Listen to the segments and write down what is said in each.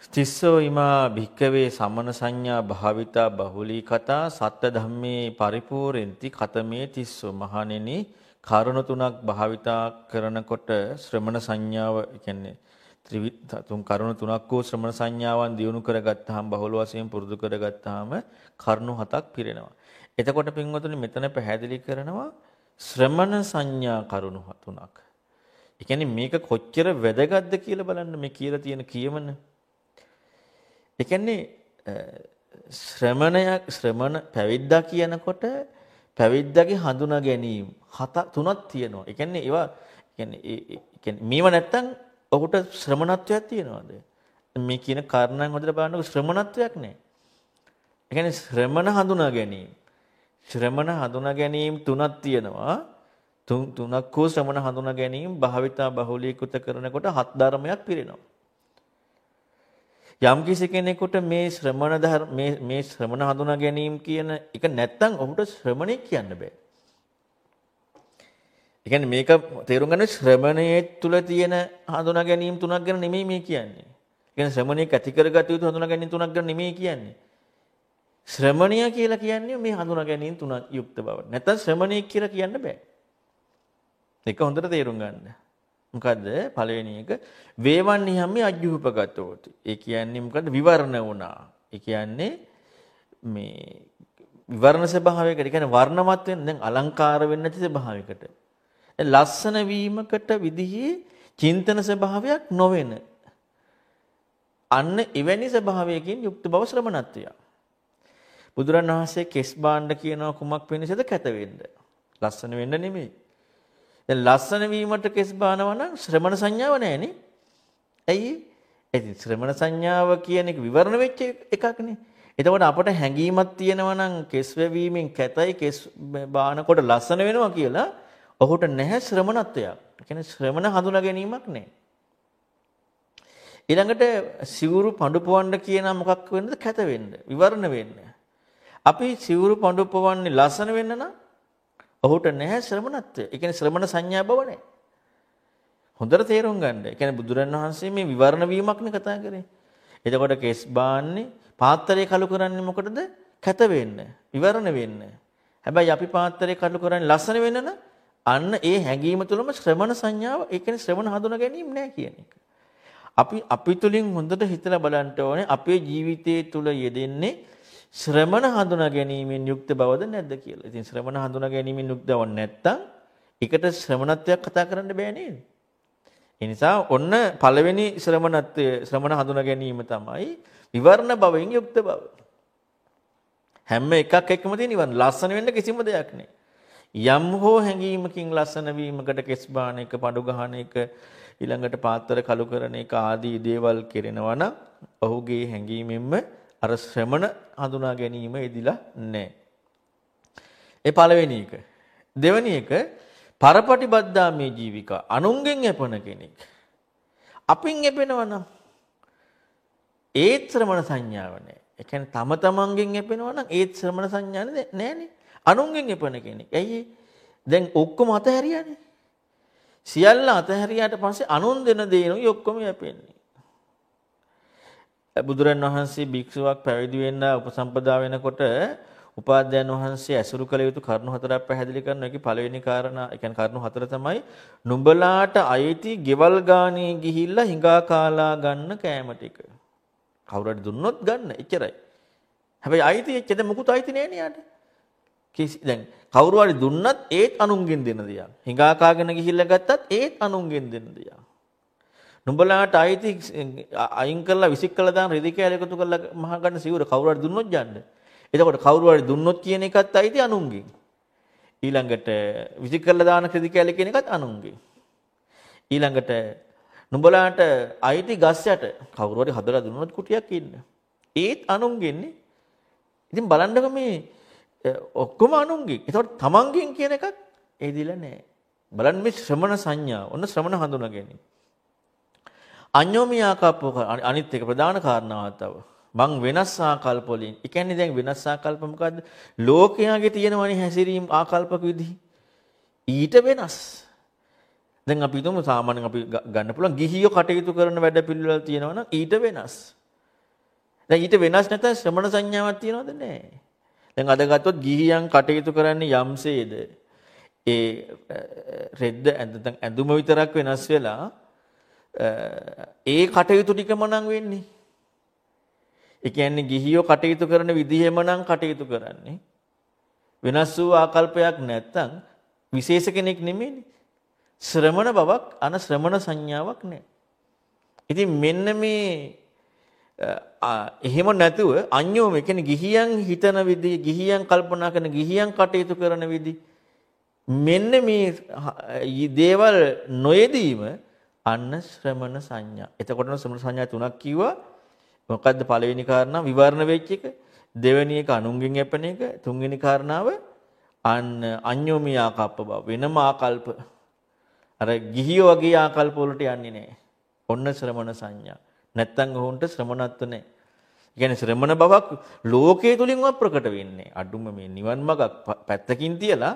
තිස්සෝ ඉමා භික්කවේ සමන සංඥා භාවිතා බහුලී කතා සත්‍ය ධම්මේ පරිපූර්ණති කතමේ තිස්සෝ මහණෙනි කරුණ තුනක් භාවිතා කරනකොට ශ්‍රමණ සංඥාව කියන්නේ තුන් කරුණ තුනක් වූ ශ්‍රමණ සංඥාවන් දියුණු කරගත්තාම බහුල වශයෙන් පුරුදු කරගත්තාම කරුණු හතක් පිරෙනවා. එතකොට පින්වතුනි මෙතන පැහැදිලි කරනවා ශ්‍රමණ සංඥා කරුණු තුනක්. ඒ කියන්නේ මේක කොච්චර වැදගත්ද කියලා බලන්න මේ කියලා තියෙන කියමන. ඒ කියන්නේ ශ්‍රමණයක් ශ්‍රමණ පැවිද්දා කියනකොට පැවිද්දාගේ හඳුනා ගැනීම හත තුනක් තියෙනවා. ඒ කියන්නේ ඒවා කියන්නේ ඒ කියන්නේ මේව නැත්තම් ඔහුට ශ්‍රමණත්වයක් තියනවාද? මේ කියන කාරණාන් හොඳට බලනකොට ශ්‍රමණත්වයක් නැහැ. ඒ කියන්නේ ශ්‍රමණ හඳුනා ගැනීම. ශ්‍රමණ හඳුනා ගැනීම තුනක් තියෙනවා. තුන් තුනක් වූ ශ්‍රමණ හඳුනා ගැනීම භාවිතා බහුලීකృత කරනකොට හත් ධර්මයක් පිරෙනවා. යම් කිසි කෙනෙකුට මේ ශ්‍රමණ ධර්ම මේ මේ ශ්‍රමණ හඳුනා ගැනීම කියන එක නැත්තම් ඔහුට ශ්‍රමණෙක් කියන්න බෑ. ඒ කියන්නේ මේක තේරුම් ගන්න ශ්‍රමණයේ තුල තියෙන හඳුනා ගැනීම තුනක් ගැන නෙමෙයි මේ කියන්නේ. ඒ කියන්නේ ශ්‍රමණයෙක් ඇති කරගත යුතු හඳුනා ගැනීම තුනක් ගැන නෙමෙයි කියන්නේ. ශ්‍රමණිය කියලා කියන්නේ මේ හඳුනා ගැනීම තුනක් යුක්ත බව. නැත්නම් ශ්‍රමණයෙක් කියලා කියන්න බෑ. ඒක හොඳට තේරුම් ගන්න. මොකද්ද? පළවෙනි එක වේවන් නිහම්මේ අජ්ජුපගතෝති. ඒ කියන්නේ මොකද්ද? විවරණ වුණා. ඒ කියන්නේ මේ විවරණ ස්වභාවයකට, ඒ කියන්නේ වර්ණමත් වෙන දැන් අලංකාර වෙන්නේ නැති ස්වභාවයකට. ලස්සන වීමකට විදිහේ චින්තන ස්වභාවයක් නොවන. අන්න එවැනි ස්වභාවයකින් යුක්ත බව ශ්‍රමණත්වය. බුදුරන් වහන්සේ කෙස් බාණ්ඩ කියනවා කුමක් වෙනසද කැත වෙන්න. ලස්සන වෙන්න නෙමෙයි. දැන් ලස්සන වීමට කෙස් බානවා නම් ශ්‍රමණ සංඥාව නැහැනේ. ඇයි? ඉතින් ශ්‍රමණ සංඥාව කියන එක විවරණ වෙච්ච එකක්නේ. එතකොට අපට හැඟීමක් තියෙනවා නම් කෙස් වැවීමෙන් කැතයි කෙස් බානකොට ලස්සන වෙනවා කියලා ඔහුට නැහැ ශ්‍රමණත්වයක්. ඒ කියන්නේ ශ්‍රමණ හඳුනා ගැනීමක් නැහැ. ඊළඟට සිවුරු පඳු පොවන්න කියන මොකක් වෙන්නද කැත වෙන්න විවරණ වෙන්න. අපි සිවුරු පඳු පොවන්නේ ලස්සන වෙන්න නම් ඔහුට නැහැ ශ්‍රමණත්වය. ඒ කියන්නේ ශ්‍රමණ සංඥා බව නැහැ. හොඳට තේරුම් ගන්න. ඒ කියන්නේ බුදුරන් වහන්සේ මේ විවරණ වීමක්නේ කතා කරේ. එතකොට කෙස් බාන්නේ පාත්‍රය කළු කරන්නේ මොකටද? කැත වෙන්න, විවරණ වෙන්න. හැබැයි අපි පාත්‍රය කළු කරන්නේ ලස්සන වෙන්න නම් අන්න ඒ හැඟීම තුළම ශ්‍රමණ සංඥාව, ඒ කියන්නේ ශ්‍රමණ හඳුනා ගැනීම නැහැ කියන එක. අපි අපි තුලින් හොඳට හිතලා බලන්න ඕනේ අපේ ජීවිතයේ තුල යෙදෙන්නේ ශ්‍රමණ හඳුනා ගැනීමෙන් යුක්ත බවද නැද්ද කියලා. ඉතින් ශ්‍රමණ හඳුනා ගැනීමෙන් යුක්ත බව නැත්තම් එකට ශ්‍රමණත්වයක් කතා කරන්න බෑ නේද? ඒ නිසා ඔන්න පළවෙනි ශ්‍රමණත්වය ශ්‍රමණ හඳුනා ගැනීම තමයි විවරණ භවෙන් යුක්ත බව. හැම එකක් එක්කම තියෙන ඉවන් ලස්සන වෙන්න කිසිම දෙයක් නෑ. යම් හෝ හැඟීමකින් ලස්සන වීමකට කෙස් බාන එක, පඩු ගහන එක, ඊළඟට පාත්‍ර කළු කරන එක ආදී දේවල් කෙරෙනවා නම් ඔහුගේ හැඟීමෙන්ම අර ශ්‍රමණ හඳුනා ගැනීම එදිලා නැහැ. ඒ පළවෙනි එක. දෙවෙනි එක පරපටිබද්දා මේ ජීවිකා අනුන්ගෙන් යැපෙන කෙනෙක්. අපින් යැපෙනවා නම් ඒත් ශ්‍රමණ සංඥාව නැහැ. ඒ කියන්නේ තම තමන්ගෙන් යැපෙනවා නම් ඒත් ශ්‍රමණ සංඥා නැහැනේ. අනුන්ගෙන් යැපෙන කෙනෙක්. ඇයි දැන් ඔක්කොම අතහැරියානේ. සියල්ල අතහැරියාට පස්සේ අනුන් දෙන දේනොයි ඔක්කොම යැපෙන්නේ. බුදුරන් වහන්සේ භික්ෂුවක් පැවිදි වෙන්න උපසම්පදා වෙනකොට උපාධ්‍යයන් වහන්සේ ඇසුරු කළ යුතු කරුණු හතරක් පැහැදිලි කරනවා. ඒකේ පළවෙනි කාරණා, ඒ කියන්නේ කරුණු හතර තමයි නුඹලාට අයිති ගෙවල් ගානේ ගිහිල්ලා හිඟා කාලා ගන්න කෑම ටික. කවුරු හරි දුන්නොත් ගන්න. එච්චරයි. හැබැයි අයිති එච්චර මොකුත් අයිති නෑ නේ යාට. කිසි දැන් කවුරු හරි දුන්නත් ඒත් අනුන්ගෙන් දෙන දෙයක්. හිඟා කාගෙන ගිහිල්ලා ගත්තත් ඒත් අනුන්ගෙන් දෙන දෙයක්. නුඹලාට අයිති අයින් කරලා විසික් කළා දාන රෙදි කෑල්ල එකතු කරලා මහ ගන්න සිවුර කවුරු හරි දුන්නොත් යන්න. එතකොට කවුරු හරි දුන්නොත් කියන එකත් අයිති අනුන්ගෙන්. ඊළඟට විසික් කරලා දාන රෙදි කෑල්ල කියන එකත් අනුන්ගෙන්. ඊළඟට නුඹලාට අයිති ගස් යට කවුරු හරි හදලා දුන්නොත් කුටියක් ඉන්න. ඒත් අනුන්ගෙන්නේ. ඉතින් බලන්නකො මේ ඔක්කොම අනුන්ගෙන්. එතකොට තමන්ගෙන් කියන එකක් එදිලා නැහැ. බලන්න මේ ශ්‍රමණ සංඥා. ඔන්න ශ්‍රමණ හඳුනා ගැනීම. අඤ්ඤෝමී ආකල්ප අනිත් එක ප්‍රධාන කාරණාවක් තව. මං වෙනස් ආකල්ප වලින්. ඒ කියන්නේ දැන් වෙනස් ආකල්ප මොකද්ද? ලෝකයාගේ තියෙනවනේ හැසිරීම් ආකල්පක විදි. ඊට වෙනස්. දැන් අපි හිතමු සාමාන්‍යයෙන් අපි ගන්න පුළුවන් ගිහියෝ කටයුතු කරන වැඩ පිළිවෙල තියෙනවා නම් ඊට වෙනස්. දැන් ඊට වෙනස් නැත්නම් ශ්‍රමණ සංඥාවක් තියනවද නැහැ. දැන් අද ගත්තොත් ගිහියන් කටයුතු කරන්නේ යම්සේද ඒ රෙද්ද නැත්නම් ඇඳුම විතරක් වෙනස් වෙලා ඒ කටයුතු ටිකම නම් වෙන්නේ. ඒ කියන්නේ ගිහියෝ කටයුතු කරන විදිහෙම නම් කටයුතු කරන්නේ. වෙනස් වූ ආකල්පයක් නැත්තම් විශේෂ කෙනෙක් නෙමෙයිනේ. ශ්‍රමණ බවක් අන ශ්‍රමණ සංඥාවක් නැහැ. ඉතින් මෙන්න මේ එහෙම නැතුව අන්‍යෝම කියන්නේ ගිහියන් හිතන විදිහ, ගිහියන් කල්පනා කරන, ගිහියන් කටයුතු කරන විදිහ මෙන්න මේ දේවල් නොයදීම අන්න ශ්‍රමණ සංඥා. එතකොටම ශ්‍රමණ සංඥා තුනක් කිව්වා. මොකද්ද පළවෙනි කාරණා විවරණ වෙච්ච එක, දෙවෙනි එක අනුන්ගෙන් යැපෙන එක, තුන්වෙනි කාරණාව අන්න අඤ්ඤෝමී ආකල්ප බව. වෙනම ආකල්ප. අර ගිහියෝ වගේ ආකල්ප වලට යන්නේ නැහැ. ඔන්න ශ්‍රමණ සංඥා. නැත්තම් ඔහුන්ට ශ්‍රමණත්ව නැහැ. කියන්නේ ශ්‍රමණ බවක් ලෝකයේ තුලින්වත් ප්‍රකට වෙන්නේ. අඩුම මේ නිවන් මාර්ග පැත්තකින් තියලා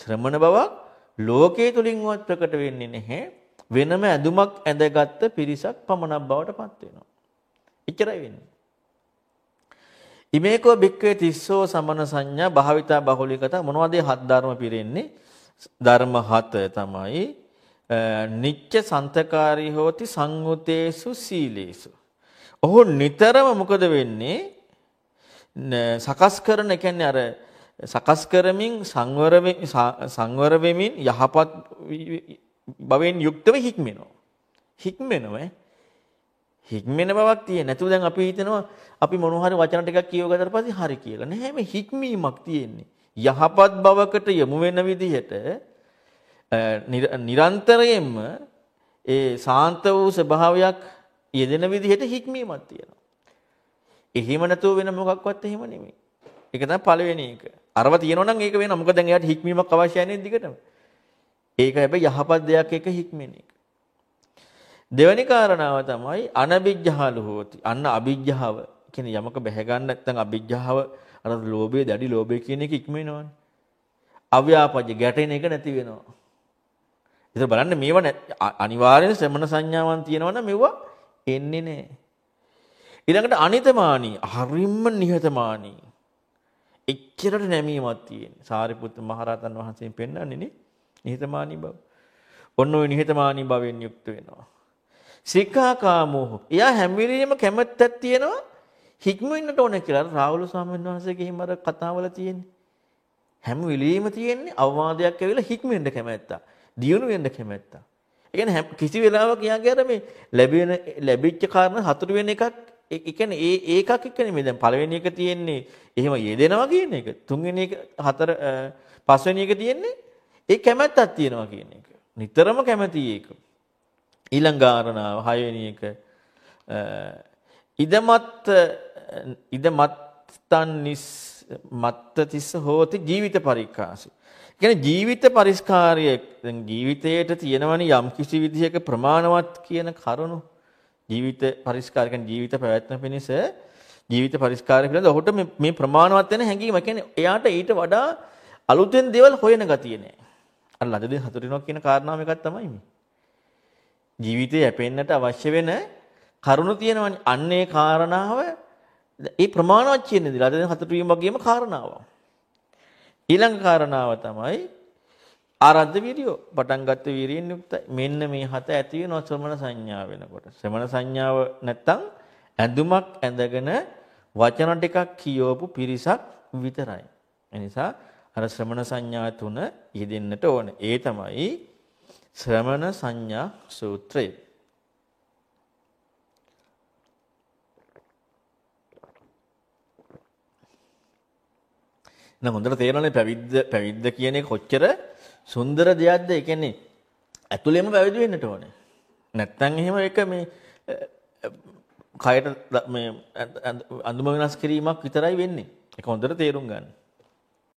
ශ්‍රමණ බවක් ලෝකයේ තුලින්වත් ප්‍රකට වෙන්නේ නැහැ. වෙනම ඇඳුමක් ඇඳගත්ත පිරිසක් පමණක් බවට පත් වෙනවා. එච්චරයි වෙන්නේ. ඉමේකෝ බික්කේ තිස්සෝ සමන සංඥා භාවිතා බහුලිකත මොනවද හත් ධර්ම පිරෙන්නේ? ධර්ම හත තමයි නිච්ච සන්තකාරී හෝති සංගුතේසු සීලේසු. ඔහු නිතරම මොකද වෙන්නේ? සකස් කරන කියන්නේ අර සකස් කරමින් සංවර සංවර වෙමින් යහපත් භවෙන් යුක්තව හික්මෙනවා. හික්මෙනවා හික්මෙන බවක් තියෙන. නැතුව දැන් අපි හිතනවා අපි මොන හරි වචන ටිකක් කියව ගත්තට පස්සේ හරි කියලා. නැහැ මේ හික්මීමක් තියෙන්නේ. යහපත් බවකට යොමු වෙන විදිහට නිරන්තරයෙන්ම ඒ සාන්ත වූ ස්වභාවයක් යෙදෙන විදිහට හික්මීමක් තියෙනවා. එහෙම නැතුව වෙන මොකක්වත් එහෙම නෙමෙයි. ඒක තමයි පළවෙනි එක. අරව තියෙනවා නම් ඒක වෙනවා. මොකද දැන් එයාට හික්මීමක් අවශ්‍යයි නේද දිගටම. ඒක හැබැයි යහපත් දෙයක් එක හික්මෙන එක. දෙවැනි කාරණාව තමයි අනබිජ්ජහලු හෝති. අන්න අබිජ්ජහව කියන්නේ යමක බැහැ ගන්න නැත්නම් අබිජ්ජහව අර ලෝභය දැඩි ලෝභය කියන එක ඉක්මනවනේ. අව්‍යාපජ්ජ ගැටෙන එක නැති වෙනවා. ඉතින් බලන්න මේවා අනිවාර්යෙන් ශ්‍රමණ සංඥාවන් තියෙනවා නම් මේවා එන්නේ නැහැ. ඊළඟට අනිතමානී හරිම්ම නිහතමානී. එච්චරට නැමීමක් තියෙන. සාරිපුත්ත මහරහතන් වහන්සේෙන් පෙන්වන්නේ නේ නිහතමානී බව. ඔන්න ඔය නිහතමානී භවෙන් යුක්ත වෙනවා. සික්ඛාකාමෝහ. එයා හැම වෙලෙම කැමැත්තක් තියෙනවා හික්මෙන්නට ඕන කියලා. රාහුල ස්වාමීන් වහන්සේගේ හිම අර කතාවල තියෙන්නේ. හැම වෙලෙම තියෙන්නේ අවවාදයක් ඇවිල්ලා හික්මෙන්න කැමැත්තා. දියුණු වෙන්න කැමැත්තා. ඒ කියන්නේ කිසි වෙලාවක යාගේ අර මේ ලැබෙන ලැබිච්ච කාරණා හතුරු වෙන එකක් ඒ කියන්නේ ඒ ඒකක් එක්ක නෙමෙයි දැන් පළවෙනි එක තියෙන්නේ එහෙම යෙදෙනවා කියන එක. තුන්වෙනි එක හතර පස්වෙනි එක තියෙන්නේ ඒ කැමැත්තක් තියෙනවා කියන එක. නිතරම කැමැති ඒක. ඊළඟ කාරණාව හයවෙනි එක ඉදමත් ඉදමත්තන් නිස් මත්ත තිස්ස හෝති ජීවිත පරික්කාසි. කියන්නේ ජීවිත පරිස්කාරය දැන් ජීවිතයට තියෙනවනේ යම් කිසි විදිහක ප්‍රමාණවත් කියන කරුණු ජීවිත පරිස්කාර කියන්නේ ජීවිත පැවැත්ම පිණිස ජීවිත පරිස්කාරය පිළිබඳ ඔහුට මේ ප්‍රමාණවත් වෙන හැඟීම. කියන්නේ එයාට ඊට වඩා අලුතෙන් දේවල් හොයන ගතිය නෑ. අර ලදදී හතුරිනවා කියන කාරණාව එකක් තමයි මේ. ජීවිතේ යැපෙන්නට අවශ්‍ය වෙන කරුණු තියෙනවනේ. අන්නේ කාරණාව ඒ ප්‍රමාණවත් කියන්නේ ලදදී හතුරු වගේම කාරණාවක්. ඊළඟ කාරණාව තමයි ආරද්ධ වීර්යෝ පටන් ගත්ත වීරියෙන් යුක්තයි. මෙන්න මේ හත ඇති වෙන ශ්‍රමණ සංඥා වෙනකොට. ශ්‍රමණ සංඥාව නැත්තම් ඇඳුමක් ඇඳගෙන වචන ටිකක් කියවපු පිරිසක් විතරයි. එනිසා අර ශ්‍රමණ සංඥා තුන යෙදෙන්නට ඕන. ඒ තමයි ශ්‍රමණ සංඥා සූත්‍රය. නම් හොඳට තේරෙනවනේ පැවිද්ද පැවිද්ද කියන එක කොච්චර සුන්දර දෙයක්ද? ඒ කියන්නේ ඇතුළෙම පැවිදි වෙන්නට ඕනේ. නැත්තම් එහෙම ඒක මේ කයට මේ අඳුම වෙනස් කිරීමක් විතරයි වෙන්නේ. ඒක හොඳට තේරුම් ගන්න.